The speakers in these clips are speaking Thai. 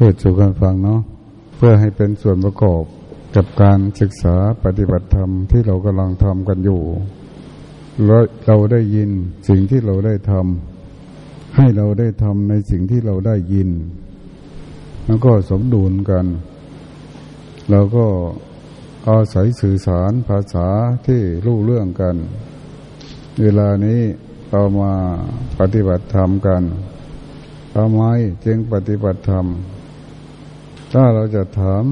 เพื่อสู่การฟังเนาะเพื่อให้เป็นส่วนประกอบกับการศึกษาปฏิบัติธรรมที่เรากำลังทำกันอยู่เราเราได้ยินสิ่งที่เราได้ทำให้เราได้ทำในสิ่งที่เราได้ยิน แล้วก็สมดุลกัน เราก็อาศัยสื่อสารภาษาที่รู้เรื่องกัน เวลานี้เรามาปฏิบัติธรรมกันทำไมจึงปฏิบัติธรรม ถ้าเราจะถาม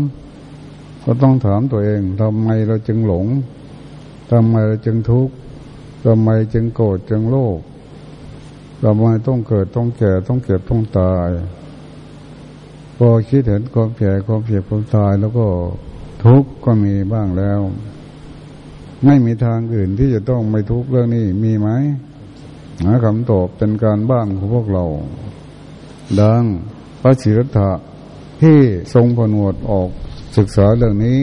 ก็ต้องถามตัวเองทำไมเราจึงหลงทำไมเราจึงทุกข์ทำไมจึงโกรธจึงโลภทำไมต้องเกิดต้องแก่ต้องเก็บต้องตายพอคิดเห็นความแก่ความเจ็บความตายแล้วก็ทุกข์ก็มีบ้างแล้ว ไม่มีทางอื่นที่จะต้องไม่ทุกข์เรื่องนี้มีไหมหาคำตอบเป็นการบ้านของพวกเรา ดังพระศิรธะ ที่ทรงผนวดออกศึกษาเรื่องนี้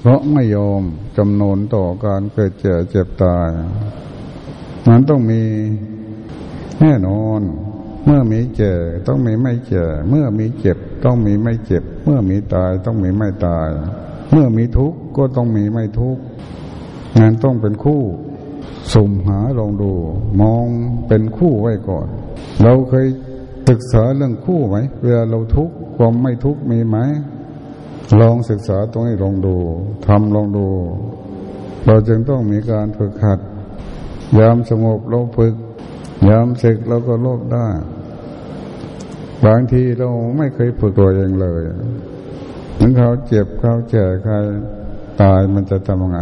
เพราะไม่ยอมจำนนต่อการเกิดเจ็บเจ็บตายมันต้องมีแน่นอน เมื่อมีเจ็บต้องมีไม่เจ็บเมื่อมีเจ็บต้องมีไม่เจ็บ เมื่อมีตายต้องมีไม่ตาย เมื่อมีทุกข์ก็ต้องมีไม่ทุกข์งานต้องเป็นคู่สุ่มหาลองดู มองเป็นคู่ไว้ก่อน เราเคยศึกษาเรื่องคู่ไหมเวลาเราทุกข์ ความไม่ทุกข์มีไหม ลองศึกษาตรงนี้ลองดูทำลองดู เราจึงต้องมีการฝึกหัด ยามสงบเราฝึก ยามศึกเราก็ลบได้ บางทีเราไม่เคยฝึกตัวเองเลยถึงเขาเจ็บเขาเจ็บใครตายมันจะทำยังไง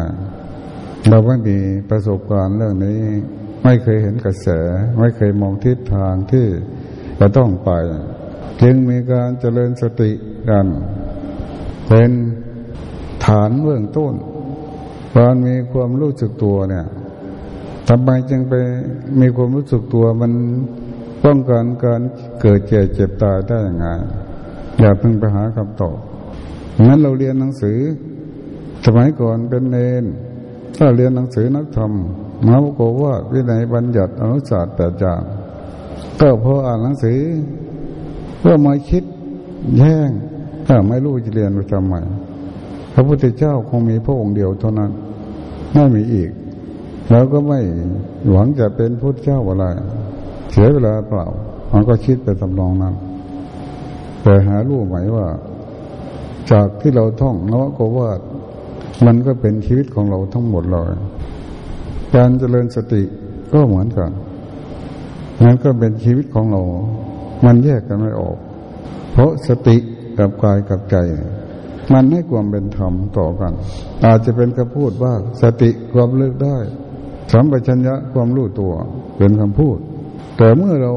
เราไม่มีประสบการณ์เรื่องนี้ ไม่เคยเห็นกระแส ไม่เคยมองทิศทางที่จะต้องไป จึงมีการเจริญสติกัน เป็นฐานเบื้องต้นการมีความรู้สึกตัวเนี่ยทำไมจึงไปมีความรู้สึกตัวมันป้องกันการเกิดเจ็บเจ็บตายได้ยังไงอย่าเพิ่งไปหาคำตอบงั้นเราเรียนหนังสือ สมัยก่อนเป็นเนนถ้าเรียนหนังสือนักธรรมมาบอกว่าวินัยบัญญัติอนุศาสตร์แปดอย่างก็พออ่านหนังสือ เพื่อมาคิดแย่งถ้าไม่รู้จะเรียนไปทำไมพระพุทธเจ้าคงมีพระองค์เดียวเท่านั้น ไม่มีอีก แล้วก็ไม่หวังจะเป็นพุทธเจ้าอะไร เสียเวลาเปล่า มันก็คิดไปทำนองนั้น แต่หารู้ไหมว่า จากที่เราท่องเนาะก็ว่ามันก็เป็นชีวิตของเราทั้งหมดเลย การเจริญสติก็เหมือนกันนั่นก็เป็นชีวิตของเรา มันแยกกันไม่ออก เพราะสติกับกายกับใจ มันให้ความเป็นธรรมต่อกัน อาจจะเป็นคำพูดว่าสติความเลิกได้สัมปชัญญะความรู้ตัวเป็นคำพูด แต่เมื่อเรา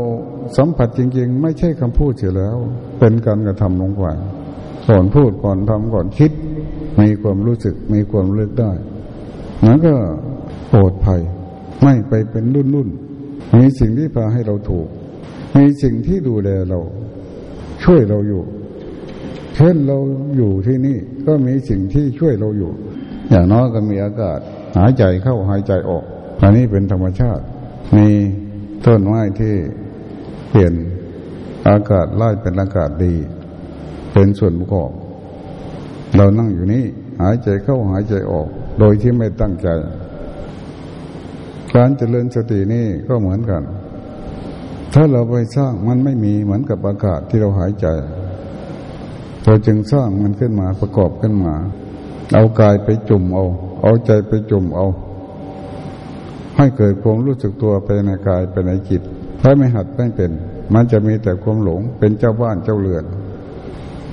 สัมผัสจริง ๆ ไม่ใช่คำพูดเสียแล้ว เป็นการกระทำลงไปก่อนพูดก่อนทำก่อนคิด มีความรู้สึกมีความเลิกได้นั้นก็ปลอดภัย ไม่ไปเป็นรุ่นรุ่นมีสิ่งที่พาให้เราถูก มีสิ่งที่ดูแลเรา ช่วยเราอยู่ เช่นเราอยู่ที่นี่ก็มีสิ่งที่ช่วยเราอยู่ อย่างน้อยก็มีอากาศ หายใจเข้าหายใจออกอันนี้เป็นธรรมชาติ มีต้นไม้ที่เปลี่ยนอากาศไล่เป็นอากาศดี เป็นส่วนประกอบเรานั่งอยู่นี่หายใจเข้าหายใจออก โดยที่ไม่ตั้งใจ การเจริญสตินี่ก็เหมือนกัน ถ้าเราไปสร้างมันไม่มีเหมือนกับอากาศที่เราหายใจเราจึงสร้างมันขึ้นมาประกอบขึ้นมา เอากายไปจุ่มเอา เอาใจไปจุ่มเอา ให้เกิดความรู้สึกตัวไปในกายไปในจิตถ้าไม่หัดไม่เป็น มันจะมีแต่ความหลงเป็นเจ้าบ้านเจ้าเรือน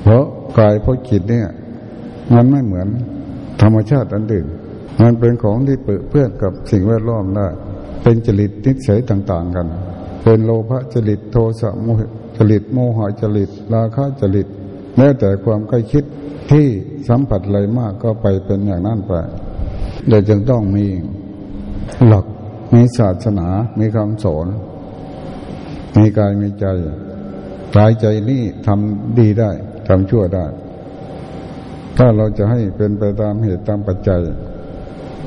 เพราะกายเพราะจิตเนี่ย มันไม่เหมือนธรรมชาติอันอื่นมันเป็นของที่เปื้อนกับสิ่งแวดล้อมได้เป็นจริตนิสัยต่าง ๆ กัน เป็นโลภะจริตโทสะโมหจริตโมหะจริตราคะจริตแม้แต่ความใกล้คิดที่สัมผัสอะไรมากก็ไปเป็นอย่างนั้นไปเดี๋ยวจึงต้องมีหลักมีศาสนา มีคำสอน มีกายมีใจกายใจนี่ทำดีได้ทำชั่วได้ ถ้าเราจะให้เป็นไปตามเหตุตามปัจจัย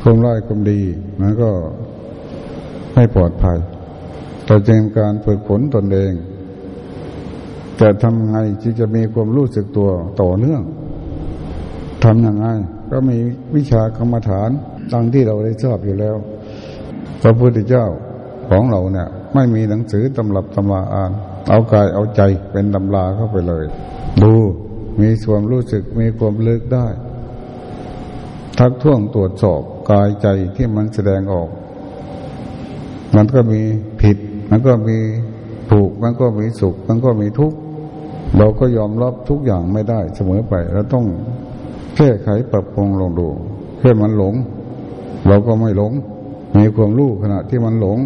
ความร้ายความดีมันก็ไม่ปลอดภัย แต่จึงการฝึกฝนตนเอง จะทำไงที่จะมีความรู้สึกตัวต่อเนื่องทำยังไง ก็มีวิชากรรมฐานดังที่เราได้ทราบอยู่แล้ว พระพุทธเจ้าของเราเนี่ยไม่มีหนังสือตำรับตำราอ่าน เอากายเอาใจเป็นตำราเข้าไปเลย ดูมีส่วนรู้สึกมีความลึกได้ ทักท้วงตรวจสอบกายใจที่มันแสดงออก มันก็มีผิด มันก็มีถูกมันก็มีสุข มันก็มีทุกข์เราก็ยอมรับทุกอย่างไม่ได้เสมอไปเราต้องแก้ไขปรับปรุงลงดูเพื่อมันหลง เราก็ไม่หลง มีความรู้ขณะที่มันหลง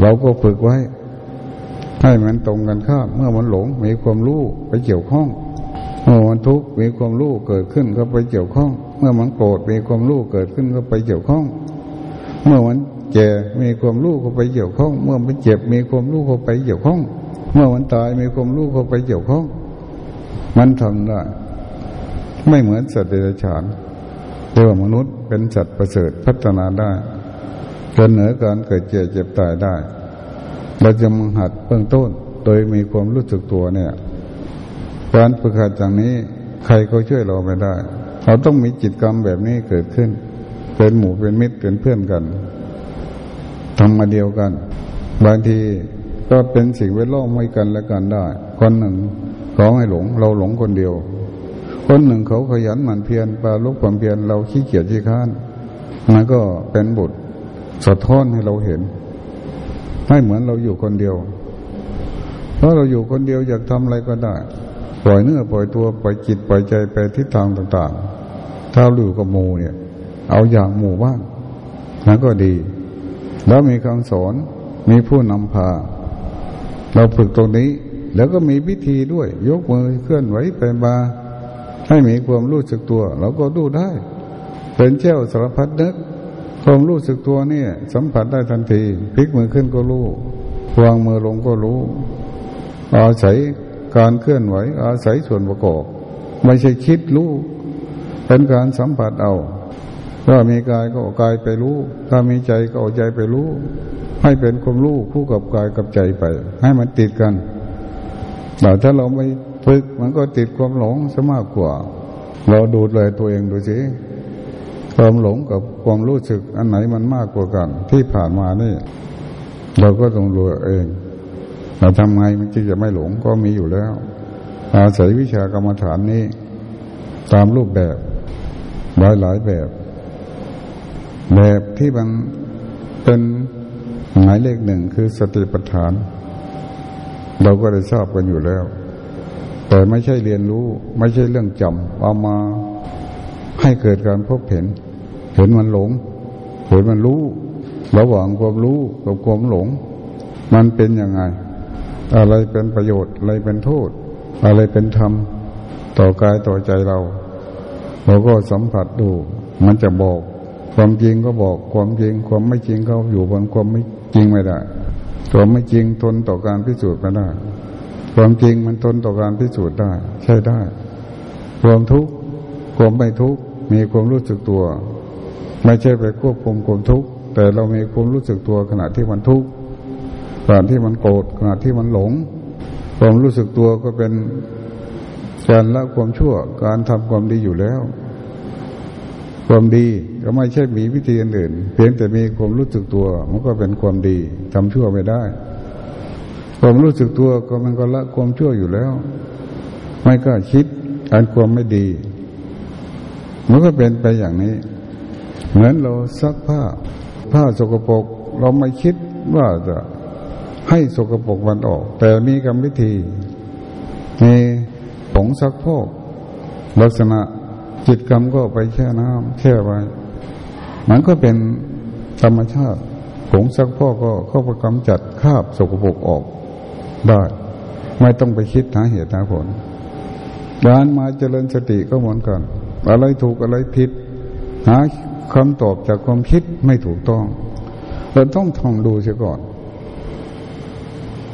เราก็ฝึกไว้ ให้มันตรงกันข้ามเมื่อมันหลง มีความรู้ไปเกี่ยวข้องเมื่อมันทุกข์มีความรู้เกิดขึ้นก็ไปเกี่ยวข้อง เมื่อมันโกรธมีความรู้เกิดขึ้นก็ไปเกี่ยวข้อง เมื่อมัน แก่มีความรู้ก็ไปเกี่ยวข้อง เมื่อมันเจ็บมีความรู้ก็ไปเกี่ยวข้อง เมื่อมันตายมีความรู้ก็ไปเกี่ยวข้อง มันทำได้ไม่เหมือนสัตว์เดรัจฉานเรียกว่ามนุษย์เป็นสัตว์ประเสริฐพัฒนาได้จนเหนือการเกิดเจ็บเจ็บตายได้ เราจะมังหัดเบื้องต้น โดยมีความรู้สึกตัวเนี่ย การฝึกหัดอย่างนี้ใครก็ช่วยเราไม่ได้ เราต้องมีจิตกรรมแบบนี้เกิดขึ้น เป็นหมู่เป็นมิตรเป็นเพื่อนกัน ทำมาเดียวกัน บางทีก็เป็นสิ่งแวดล้อมไม่กันและกันได้ คนหนึ่งขอให้หลง เราหลงคนเดียว คนหนึ่งเขาขยันหมั่นเพียรปาลุกความเพียรเราขี้เกียจที่ข้านมันก็เป็นบุตรสะท้อนให้เราเห็นไม่เหมือนเราอยู่คนเดียว เพราะเราอยู่คนเดียวอยากทำอะไรก็ได้ ปล่อยเนื้อปล่อยตัวปล่อยจิตปล่อยใจไปทิศทางต่าง ๆ ถ้าอยู่กับหมู่เนี่ย เอาอย่างหมู่บ้างนั่นก็ดี แล้วมีคำสอนมีผู้นำพา เราฝึกตรงนี้ แล้วก็มีวิธีด้วย ยกมือเคลื่อนไหวไปมาให้มีความรู้สึกตัว เราก็ดูได้ เป็นเจ้าสารพัดนึกความรู้สึกตัวเนี่ย สัมผัสได้ทันทีพลิกมือขึ้นก็รู้วางมือลงก็รู้ อาศัยการเคลื่อนไหว อาศัยส่วนประกอบ ไม่ใช่คิดรู้ เป็นการสัมผัสเอา ถ้ามีกายก็เอากายไปรู้ ถ้ามีใจก็เอาใจไปรู้ ให้เป็นความรู้คู่กับกายกับใจไป ให้มันติดกันแต่ถ้าเราไม่ฝึกมันก็ติดความหลงซะมากกว่า เราดูดเลยตัวเองดูสิความหลงกับความรู้สึกอันไหนมันมากกว่ากัน ที่ผ่านมานี่ เราก็ต้องดูเอง เราทำไงมันจึงจะไม่หลงก็มีอยู่แล้ว อาศัยวิชากรรมฐานนี้ ตามรูปแบบหลายหลายแบบ แบบที่มันเป็นหมายเลขหนึ่งคือสติปัฏฐาน เราก็ได้ทราบกันอยู่แล้ว แต่ไม่ใช่เรียนรู้ ไม่ใช่เรื่องจำเอามาให้เกิดการพบเห็น เห็นมันหลง เห็นมันรู้ ระหว่างความรู้กับความหลง มันเป็นยังไง อะไรเป็นประโยชน์ อะไรเป็นโทษ อะไรเป็นธรรม ต่อกายต่อใจเรา เราก็สัมผัสดู มันจะบอก ความจริงก็บอกความจริง ความไม่จริงเขาอยู่บนความไม่จริงไม่ได้ความไม่จริงทนต่อการพิสูจน์ไม่ได้ ความจริงมันทนต่อการพิสูจน์ได้ ใช่ได้ ความทุกข์ความไม่ทุกข์มีความรู้สึกตัว ไม่ใช่ไปควบคุมความทุกข์แต่เรามีความรู้สึกตัวขณะที่มันทุกข์ขณะที่มันโกรธขณะที่มันหลง ความรู้สึกตัวก็เป็นการละความชั่วการทำความดีอยู่แล้ว ความดี ก็ไม่ใช่มีวิธีอื่น เพียงแต่มีความรู้สึกตัว มันก็เป็นความดีทำชั่วไม่ได้ ความรู้สึกตัวก็มันก็ละความชั่วอยู่แล้ว ไม่กล้าคิดอันความไม่ดี มันก็เป็นไปอย่างนี้ เหมือนเราซักผ้า ผ้าสกปรกเราไม่คิดว่าจะให้สกปรกมันออก แต่มีกรรมวิธี มีผงซักพอกลักษณะจิตกรรมก็ไปแช่น้ำแช่ไว้ มันก็เป็นธรรมชาติผงซักพ่อก็เข้าไปกำจัดคราบสกปรกออกได้ ไม่ต้องไปคิดหาเหตุหาผลการมาเจริญสติก็เหมือนกัน อะไรถูกอะไรผิด หาคำตอบจากความคิดไม่ถูกต้อง เราต้องท่องดูเสียก่อน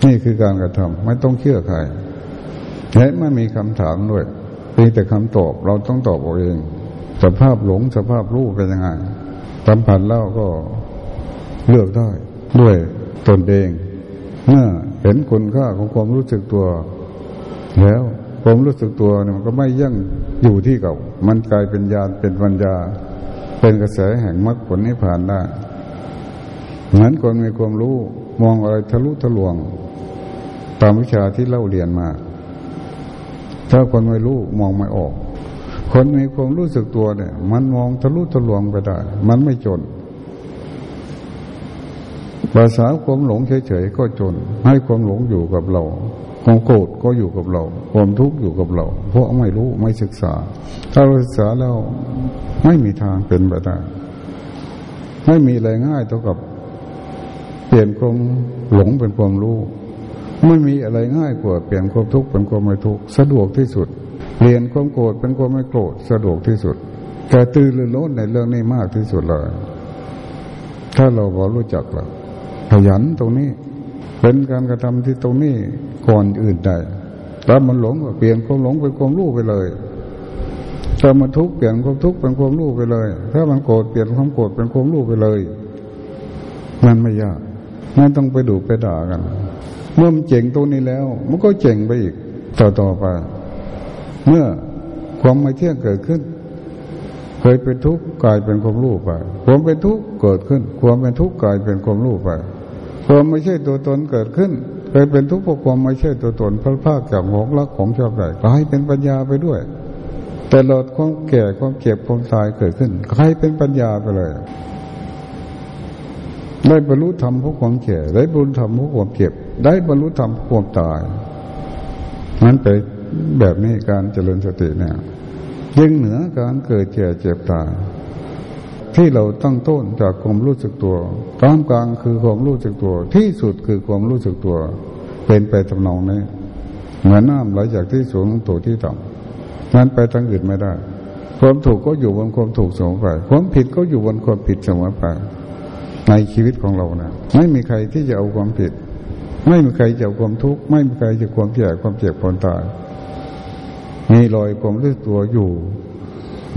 นี่คือการกระทำไม่ต้องเชื่อใครและไม่มีคำถามด้วยเพีแต่คำตอบเราต้องตอบเอาเอง สภาพหลงสภาพรู้เป็นยังไง สัมผัสแล้วก็เลือกได้ด้วยตนเองเมื่อเห็นคุณค่าของความรู้สึกตัว แล้วความรู้สึกตัวเนี่ยมันก็ไม่ยั่งอยู่ที่เก่า มันกลายเป็นญาณเป็นปัญญา เป็นกระแสแห่งมรรคผลนิพพานได้เหมือนคนมีความรู้มองอะไรทะลุทะลวง ตามวิชาที่เล่าเรียนมา ถ้าคนไม่รู้มองไม่ออก คนมีความรู้สึกตัวเนี่ย มันมองทะลุทะลวงไปได้ มันไม่จน ภาษาความหลงเฉยๆก็จน ให้ความหลงอยู่กับเราความโกรธก็อยู่กับเรา ความทุกข์อยู่กับเรา เพราะไม่รู้ไม่ศึกษา ถ้าเราศึกษาแล้วไม่มีทางเป็นไปได้ไม่มีอะไรง่ายเท่ากับ เปลี่ยนความหลงเป็นความรู้ ไม่มีอะไรง่ายกว่าเปลี่ยนความทุกข์เป็นความไม่ทุกข์สะดวกที่สุด เปลี่ยนความโกรธเป็นความไม่โกรธสะดวกที่สุดแต่ตื่นหรือโน้นในเรื่องนี้มากที่สุดเลย ถ้าเราพอรู้จักแล้วขยันตรงนี้ เป็นการกระทำที่ตรงนี้ก่อนอื่นใดถ้ามันหลงก็เปลี่ยนความหลงเป็นความรู้ไปเลยถ้ามันทุกข์เปลี่ยนความทุกข์เป็นความรู้ไปเลย ถ้ามันโกรธเปลี่ยนความโกรธเป็นความรู้ไปเลย มันไม่ยากไม่ต้องไปดูไปด่ากัน เมื่อมันเจ๋งตรงนี้แล้ว มันก็เจ๋งไปอีกต่อต่อไป เมื่อความไม่เที่ยงเกิดขึ้น เคยเป็นทุกข์กลายเป็นความรู้ไปความเป็นทุกข์เกิดขึ้น ความเป็นทุกข์กลายเป็นความรู้ไปความไม่ใช่ตัวตนเกิดขึ้น เคยเป็นทุกข์เพราะความไม่ใช่ตัวตนพระภาคจากหงรักของชอบใจกลายเป็นปัญญาไปด้วยแต่หลอดความแก่ความเจ็บความตายเกิดขึ้นกลายเป็นปัญญาไปเลยได้บรรลุธรรมเพราะความแก่ได้บรรลุธรรมเพราะความเจ็บ ได้บรรลุธรรมเพราะความตาย นั้นไป แบบนี้การเจริญสติเนี่ยยิ่งเหนือการเกิดเจ็บเจ็บตายที่เราตั้งต้นจากความรู้สึกตัวกลางกลางคือความรู้สึกตัว ที่สุดคือความรู้สึกตัว เป็นไปทำนองนี้เหมือนน้ำไหลจากที่สูงลงตัวที่ต่ำนั้นไปทางอื่นไม่ได้ ความถูกก็อยู่บนความถูกเสมอไปความผิดก็อยู่บนความผิดเสมอไปในชีวิตของเรานะไม่มีใครที่จะเอาความผิด ไม่มีใครจะเอาความทุกข์ไม่มีใครจะความแก่ความเจ็บความตาย มีรอยความรู้ตัวอยู่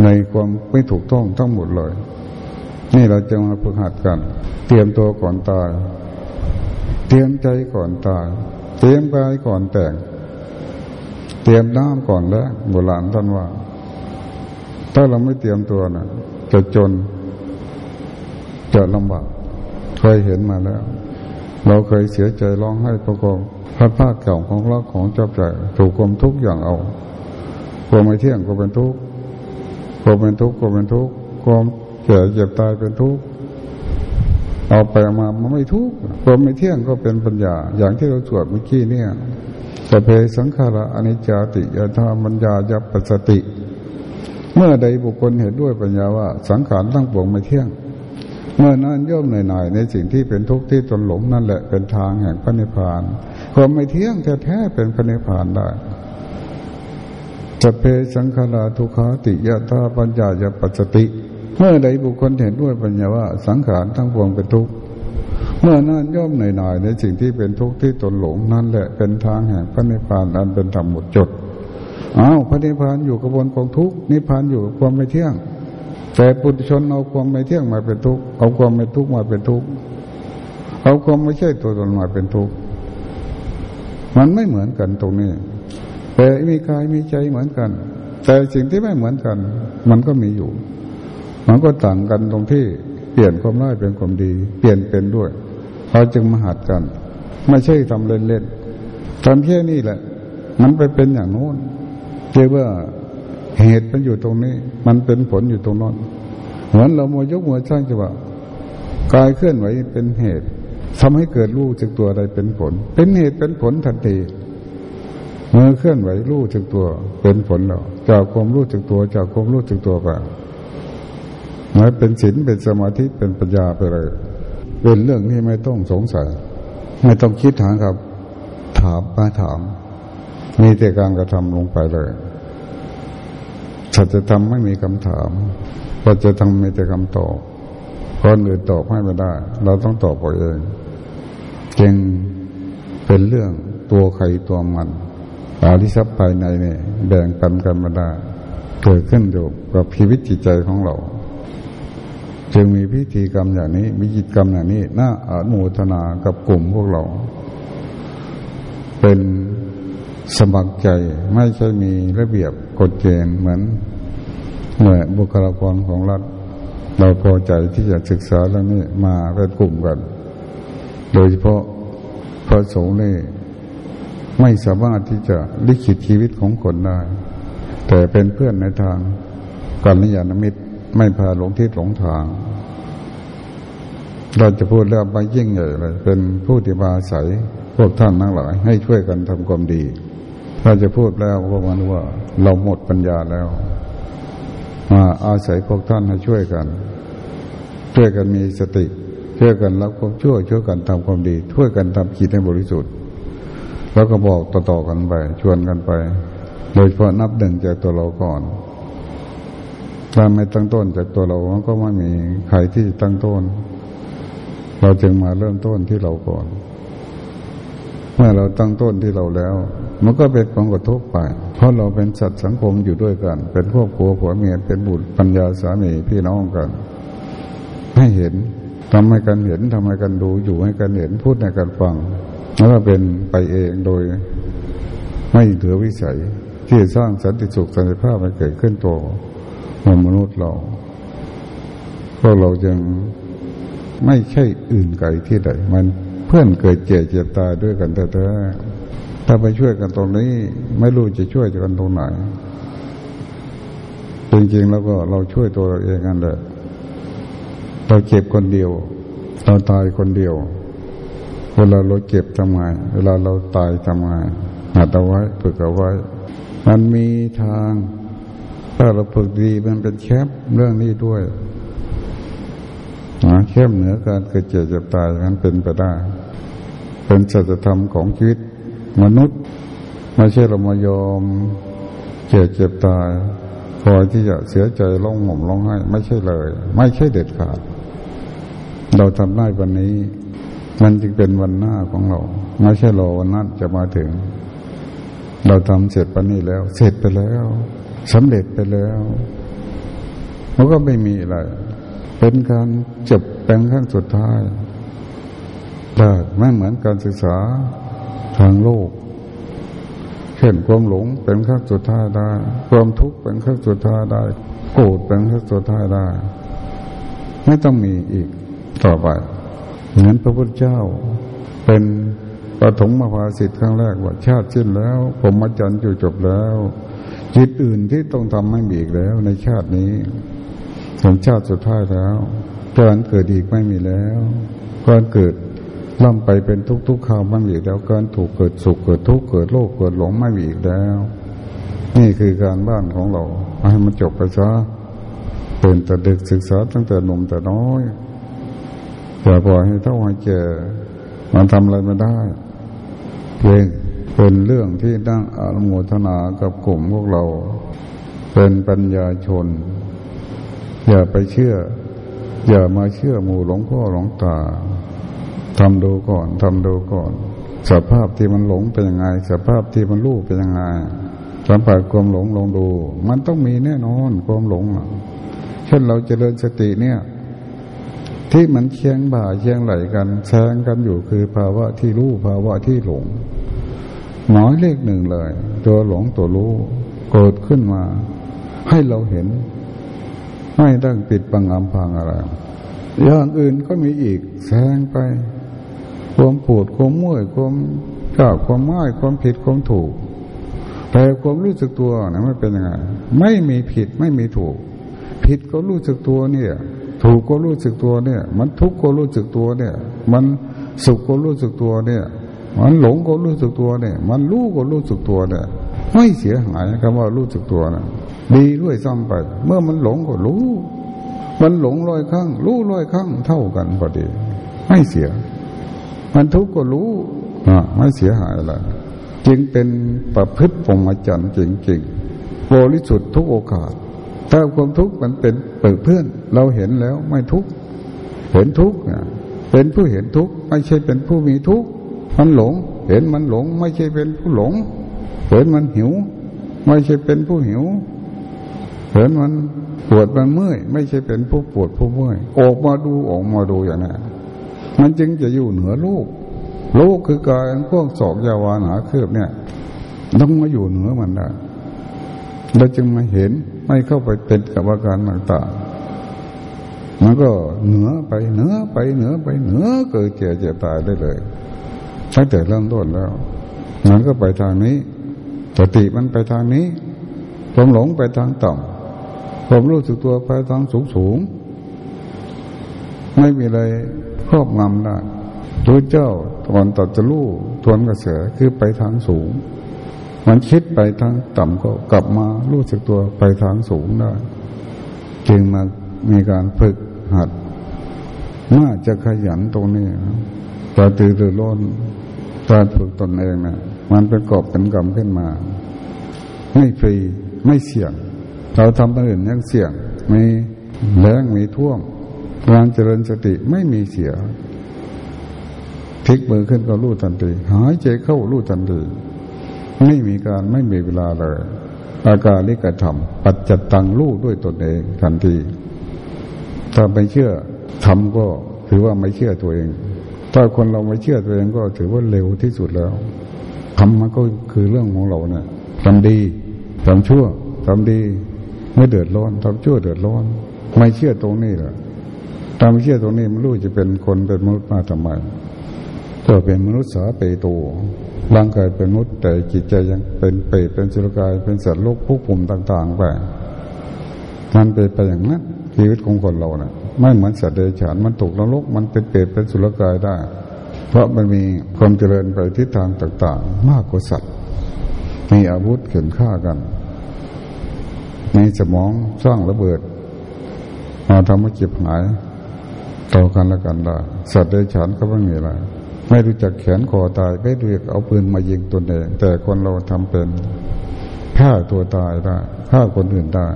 ในความไม่ถูกต้องทั้งหมดเลย นี่เราจะมาฝึกหัดกัน เตรียมตัวก่อนตาย เตรียมใจก่อนตาย เตรียมกายก่อนแต่ง เตรียมน้ำก่อนแล้วโบราณท่านว่า ถ้าเราไม่เตรียมตัวนะจะจน จะลำบากเคยเห็นมาแล้ว เราเคยเสียใจร้องไห้ประกอบพระภาคเก่าของรักของเจ้าใจถูกความทุกข์อย่างเอา ความไม่เที่ยงก็เป็นทุกข์ความเป็นทุกข์ก็เป็นทุกข์ความแก่เจ็บตายเป็นทุกข์เอาไปมามันไม่ทุกข์ความไม่เที่ยงก็เป็นปัญญา อย่างที่เราสวดเมื่อกี้เนี่ยจะเพสังขาระอนิจจติยธามัญญายปสติ เมื่อใดบุคคลเห็นด้วยปัญญาว่า สังขารตั้งปวงไม่เที่ยง เมื่อนั้นย่อมหน่อยในสิ่งที่เป็นทุกข์ที่ตนหลงนั่นแหละเป็นทางแห่งพระนิพพานความไม่เที่ยงแท้ๆเป็นพระนิพพานได้ จะเพสังขาราทุขาติยะธาปัญญายัปสติ เมื่อใดบุคคลเห็นด้วยปัญญาว่าสังขารทั้งปวงเป็นทุกข์เมื่อนั้นย่อมหน่อยๆในสิ่งที่เป็นทุกข์ที่ตนหลงนั่นแหละเป็นทางแห่งพระนิพพานอันเป็นธรรมหมดจดอ้าวพระนิพพานอยู่กระบวนกองทุกข์นิพพานอยู่กับความไม่เที่ยง แต่ปุถุชนเอาความไม่เที่ยงมาเป็นทุกข์เอาความไม่ทุกข์มาเป็นทุกข์เอาความไม่ใช่ตัวตนมาเป็นทุกข์มันไม่เหมือนกันตรงนี้ แต่มีกายมีใจเหมือนกัน แต่สิ่งที่ไม่เหมือนกัน มันก็มีอยู่ มันก็ต่างกันตรงที่เปลี่ยนความร้ายเป็นความดี เปลี่ยนเป็นด้วยเราจึงมาหัดกัน ไม่ใช่ทำเล่นๆทำแค่นี้แหละ มันไปเป็นอย่างโน้นเรียกว่าเหตุมันอยู่ตรงนี้ มันเป็นผลอยู่ตรงนั้นเหมือนเราโมยกมือช่างจะว่ากายเคลื่อนไหวเป็นเหตุทำให้เกิดรู้จึกตัวอะไรเป็นผล เป็นเหตุเป็นผลทันที มือเคลื่อนไหวรู้จักตัว เป็นผลแล้วจากความรู้จักตัว จากความรู้จักตัวไปหมายเป็นศีลเป็นสมาธิเป็นปัญญาไปเลย เป็นเรื่องที่ไม่ต้องสงสัย ไม่ต้องคิดถามครับ ถามมาถาม มีแต่การกระทำลงไปเลยสัจธรรมไม่มีคำถามเราจะทำมีแต่คำตอบคนอื่นตอบให้ไม่ได้ เราต้องตอบเองจึงเป็นเรื่องตัวใครตัวมัน อาริสัพภายในเนี่ยแบ่งปันกันมาได้เกิดขึ้นอยู่กับชีวิตจิตใจของเรา จึงมีพิธีกรรมอย่างนี้มีกิจกรรมอย่างนี้น่าอนุโมทนากับกลุ่มพวกเรา เป็นสมัครใจไม่ใช่มีระเบียบกฎเกณฑ์เหมือนเหมือนบุคลากรของรัฐ เราพอใจที่จะศึกษาเรื่องนี้มาเป็นกลุ่มกัน โดยเฉพาะพระสงฆ์นี่ ไม่สามารถที่จะลิขิตชีวิตของคนได้ แต่เป็นเพื่อนในทางกัลยาณมิตรไม่พาหลงทิศหลงทาง เราจะพูดเรื่องไปยิ่งใหญ่เลยเป็นผู้ที่มาอาศัยพวกท่านทั้งหลาย ให้ช่วยกันทำความดีเราจะพูดแล้วพวกมันว่า เราหมดปัญญาแล้วมาอาศัยพวกท่านให้ช่วยกัน ช่วยกันมีสติ ช่วยกันรับความช่วยช่วยกันทำความดี ช่วยกันทำจิตให้บริสุทธิ์ แล้วก็บอกต่อๆกันไป ชวนกันไป โดยเฉพาะนับหนึ่งจากตัวเราก่อน ถ้าไม่ตั้งต้นจากตัวเราก็ไม่มีใครที่ตั้งต้น เราจึงมาเริ่มต้นที่เราก่อน เมื่อเราตั้งต้นที่เราแล้ว มันก็เป็นความกระทบไป เพราะเราเป็นสัตว์สังคมอยู่ด้วยกัน เป็นครอบครัวผัวเมียเป็นบุตรปัญญาสามีพี่น้องกัน ให้เห็นทำให้กันเห็นทำให้กันดูอยู่ให้กันเห็นพูดให้กันฟัง แล้วเป็นไปเองโดยไม่เหลือวิสัย ที่สร้างสันติสุขสันติภาพให้เกิดขึ้นตัวมนุษย์เราพวกเราจึงไม่ใช่อื่นไกลที่ใดมันเพื่อนเกิดเจ็บเจ็บตายด้วยกันแต่ถ้าไปช่วยกันตรงนี้ ไม่รู้จะช่วยกันตรงไหนจริงๆแล้วก็เราช่วยตัวเราเองกันแหละเราเจ็บคนเดียว เราตายคนเดียว เวลาเราเจ็บทำไงเวลาเราตายทำไงหัดเอาไว้ฝึกเอาไว้ มันมีทาง ถ้าเราฝึกดีมันเป็นแคบเรื่องนี้ด้วยนะแคบเหนือการเกิดเจ็บจะตายมันเป็นไปได้ เป็นสัจธรรมของชีวิต มนุษย์ไม่ใช่เรามายอมเจ็บเจ็บตายพอยที่จะเสียใจร้องห่มร้องไห้ ไม่ใช่เลย ไม่ใช่เด็ดขาด เราทำได้วันนี้ มันจึงเป็นวันหน้าของเรา ไม่ใช่รอวันนั้นจะมาถึง เราทำเสร็จปันนี้แล้ว เสร็จไปแล้วสำเร็จไปแล้วมันก็ไม่มีอะไร เป็นการจบแปลงขั้นสุดท้ายได้ไม่เหมือนการศึกษาทางโลกเช่นความหลงเป็นขั้นสุดท้ายได้ ความทุกข์เป็นขั้นสุดท้ายได้ โกรธเป็นขั้นสุดท้ายได้ ไม่ต้องมีอีกต่อไป เหมือนพระพุทธเจ้าเป็นปฐมมาภาสิทธิ์ครั้งแรกว่าชาติสิ้นแล้ว ผมมาจันอยู่จบแล้วจิตอื่นที่ต้องทำไม่มีอีกแล้วในชาตินี้ถึงชาติสุดท้ายแล้วการเกิดอีกไม่มีแล้วการเกิดล่ำไปเป็นทุกทุกข่าวไม่มีอีกแล้วการถูกเกิดสุขเกิดทุกข์เกิดโลกเกิดหลงไม่มีอีกแล้ว นี่คือการบ้านของเราให้มันจบไปซะเป็นแต่เด็กศึกษาตั้งแต่หนุ่มแต่น้อย อย่าปล่อยให้เท่าให้แก่มันทำอะไรไม่ได้เพียงเป็นเรื่องที่ตั้งอนุโมทนากับกลุ่มพวกเรา เป็นปัญญาชน อย่าไปเชื่อ อย่ามาเชื่อหมู่หลงพ่อหลงตาทำดูก่อนทำดูก่อน สภาพที่มันหลงเป็นยังไง สภาพที่มันรู้เป็นยังไงสัมผัสความหลงลองดู มันต้องมีแน่นอนความหลงเช่นเราเจริญสติเนี่ย ที่มันเชียงบ่าเชียงไหลกันแซงกันอยู่คือภาวะที่รู้ภาวะที่หลงน้อยเลขหนึ่งเลย ตัวหลงตัวรู้เกิดขึ้นมา ให้เราเห็น ไม่ต้องปิดบังอำพังอะไรอย่างอื่นก็มีอีกแซงไป ความปวดความเมื่อยความกล้าความไม่ความผิดความถูก แต่ความรู้สึกตัวนะไม่เป็นยังไงไม่มีผิดไม่มีถูก ผิดก็รู้สึกตัวเนี่ย ถูกก็รู้สึกตัวเนี่ย มันทุกข์ก็รู้สึกตัวเนี่ย มันสุขก็รู้สึกตัวเนี่ย มันหลงก็รู้สึกตัวเนี่ย มันรู้ก็รู้สึกตัวเนี่ย ไม่เสียหายคำว่ารู้สึกตัวนะดีด้วยซ้ำไป เมื่อมันหลงก็รู้ มันหลงร้อยครั้ง รู้ร้อยครั้งเท่ากันพอดี ไม่เสีย มันทุกข์ก็รู้อะไม่เสียหายอะไรจึงเป็นประพฤติปรมจันทร์จริงๆบริสุทธิ์ทุกโอกาส ถ้าความทุกข์มันเป็นเปิดเพื่อน เราเห็นแล้วไม่ทุกข์เห็นทุกข์เป็นผู้เห็นทุกข์ไม่ใช่เป็นผู้มีทุกข์มันหลง เห็นมันหลง ไม่ใช่เป็นผู้หลง เห็นมันหิว ไม่ใช่เป็นผู้หิว เห็นมันปวดมันเมื่อย ไม่ใช่เป็นผู้ปวดผู้เมื่อยออกมาดูออกมาดูอย่างนั้นมันจึงจะอยู่เหนือโลกโลกคือกายพวกสอบยาวานาเครือบเนี่ย ต้องมาอยู่เหนือมันได้ เราจึงมาเห็นไม่เข้าไปเป็นกับอาการต่างๆมันก็เหนือไปเหนือไปเหนือไปเหนือเกิดเจ็บเจ็บตายได้เลยตั้งแต่เริ่มต้นแล้วมันก็ไปทางนี้สติมันไปทางนี้ความหลงไปทางต่ำความรู้สึกตัวไปทางสูงสูงไม่มีอะไรครอบงำได้พระเจ้าตอนตัดจะรู้ทวนกระแสคือไปทางสูง มันคิดไปทางต่ำก็กลับมารู้สึกตัวไปทางสูงได้ จึงมามีการฝึกหัด น่าจะขยันตรงนี้ตาตื่นรือร้นการฝึกตนเองนะมันเป็นกอบเป็นกรรมขึ้นมา ไม่ฟรีไม่เสี่ยง เราทำอื่นยังเสี่ยงมีแรงมีท่วมการเจริญสติไม่มีเสียพลิกมือขึ้นก็รู้ทันทีหายใจเข้ารู้ทันที ไม่มีการไม่มีเวลาเลยอาการนี้กระทำปัจจตังรู้ด้วยตนเองทันที ถ้าไม่เชื่อทำก็ถือว่าไม่เชื่อตัวเอง ถ้าคนเราไม่เชื่อตัวเองก็ถือว่าเร็วที่สุดแล้วทำมันก็คือเรื่องของเราเนี่ยทำดีทำชั่วทำดีไม่เดือดร้อนทำชั่วเดือดร้อน ไม่เชื่อตรงนี้หละถ้าไม่เชื่อตรงนี้มันรู้จะเป็นคนเป็นมนุษย์มาทำไมก็เป็นมนุษย์สาเปโต ร่างกายเป็นมนุษย์แต่จิตใจยังเป็นเปรตเป็นสุรกายเป็นสัตว์โลกผู้ภูมิต่าง ๆ ไปมันเป็นไปอย่างนั้นชีวิตของคนเราเนะ่ะ ไม่เหมือนสัตว์เดรัจฉานมันตกนรกมันเป็นเปรตเป็นสุรกายได้ เพราะมันมีความเจริญไปทิศทางต่าง ๆ มากกว่าสัตว์ มีอาวุธเข็นฆ่ากันในสมองสร้างระเบิดมาทำให้เจ็บหายต่อกันและกันได้สัตว์เดรัจฉานก็ไม่มีอะไร ไม่รู้จักแขนคอตายไม่รู้จักเอาปืนมายิงตนเองแต่คนเราทำเป็นฆ่าตัวตายได้ฆ่าคนอื่นได้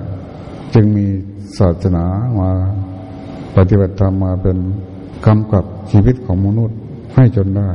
จึงมีศาสนามาปฏิบัติธรรมมาเป็นกำกับชีวิตของมนุษย์ให้จนได้